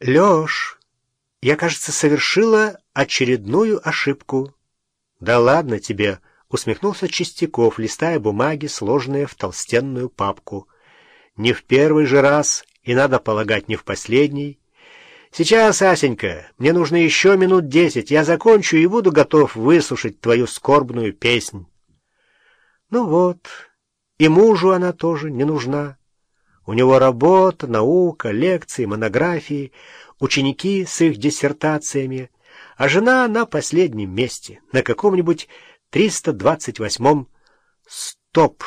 Леш, я, кажется, совершила очередную ошибку. Да ладно тебе, усмехнулся Чистяков, листая бумаги, сложенные в толстенную папку. Не в первый же раз, и, надо полагать, не в последний. Сейчас, Асенька, мне нужно еще минут десять. Я закончу и буду готов выслушать твою скорбную песнь. Ну вот, и мужу она тоже не нужна. У него работа, наука, лекции, монографии, ученики с их диссертациями, а жена на последнем месте, на каком-нибудь 328-м. Стоп,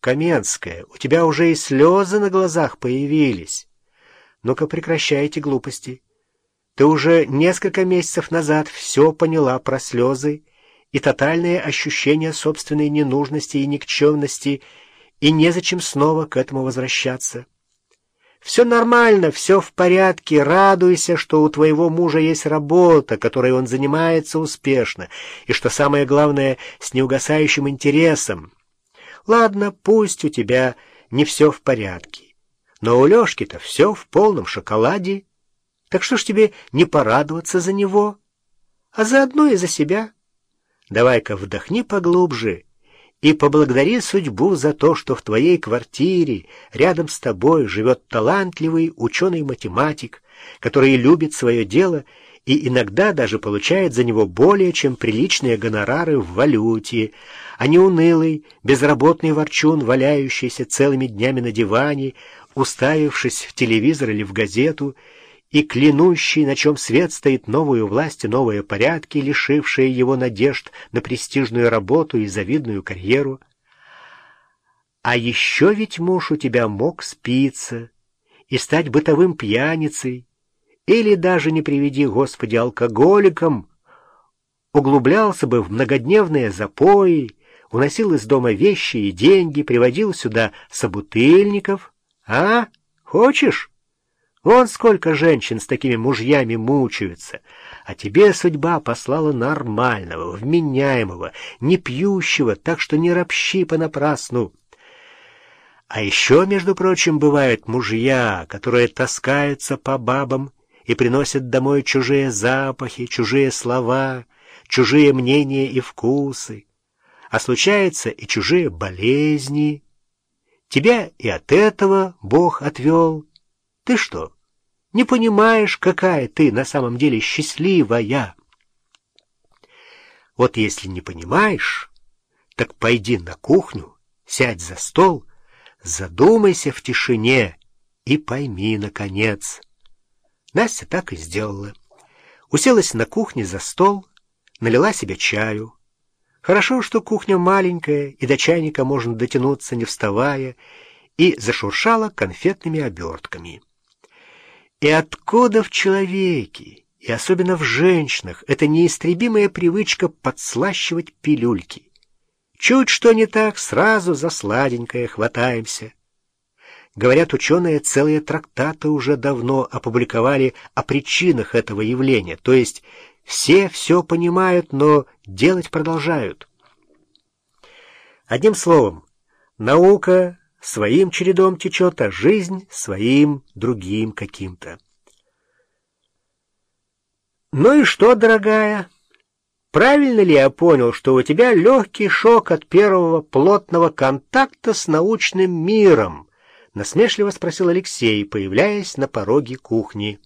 Каменская, у тебя уже и слезы на глазах появились. Ну-ка прекращай эти глупости. Ты уже несколько месяцев назад все поняла про слезы и тотальное ощущение собственной ненужности и никчемности — и незачем снова к этому возвращаться. Все нормально, все в порядке, радуйся, что у твоего мужа есть работа, которой он занимается успешно, и, что самое главное, с неугасающим интересом. Ладно, пусть у тебя не все в порядке, но у Лешки-то все в полном шоколаде, так что ж тебе не порадоваться за него, а заодно и за себя? Давай-ка вдохни поглубже и поблагодари судьбу за то, что в твоей квартире рядом с тобой живет талантливый ученый-математик, который любит свое дело и иногда даже получает за него более чем приличные гонорары в валюте, а не унылый, безработный ворчун, валяющийся целыми днями на диване, уставившись в телевизор или в газету, и клянущий, на чем свет стоит новую власть и новые порядки, лишившие его надежд на престижную работу и завидную карьеру. А еще ведь муж у тебя мог спиться и стать бытовым пьяницей, или даже, не приведи, Господи, алкоголиком, углублялся бы в многодневные запои, уносил из дома вещи и деньги, приводил сюда собутыльников. А? Хочешь? Вон сколько женщин с такими мужьями мучаются. А тебе судьба послала нормального, вменяемого, не пьющего, так что не ропщи понапрасну. А еще, между прочим, бывают мужья, которые таскаются по бабам и приносят домой чужие запахи, чужие слова, чужие мнения и вкусы. А случается и чужие болезни. Тебя и от этого Бог отвел. Ты что, не понимаешь, какая ты на самом деле счастливая? Вот если не понимаешь, так пойди на кухню, сядь за стол, задумайся в тишине и пойми, наконец. Настя так и сделала. Уселась на кухне за стол, налила себе чаю. Хорошо, что кухня маленькая, и до чайника можно дотянуться, не вставая, и зашуршала конфетными обертками. И откуда в человеке, и особенно в женщинах, эта неистребимая привычка подслащивать пилюльки? Чуть что не так, сразу за сладенькое хватаемся. Говорят, ученые целые трактаты уже давно опубликовали о причинах этого явления, то есть все все понимают, но делать продолжают. Одним словом, наука своим чередом течет, а жизнь своим другим каким-то. Ну и что, дорогая? Правильно ли я понял, что у тебя легкий шок от первого плотного контакта с научным миром? Насмешливо спросил Алексей, появляясь на пороге кухни.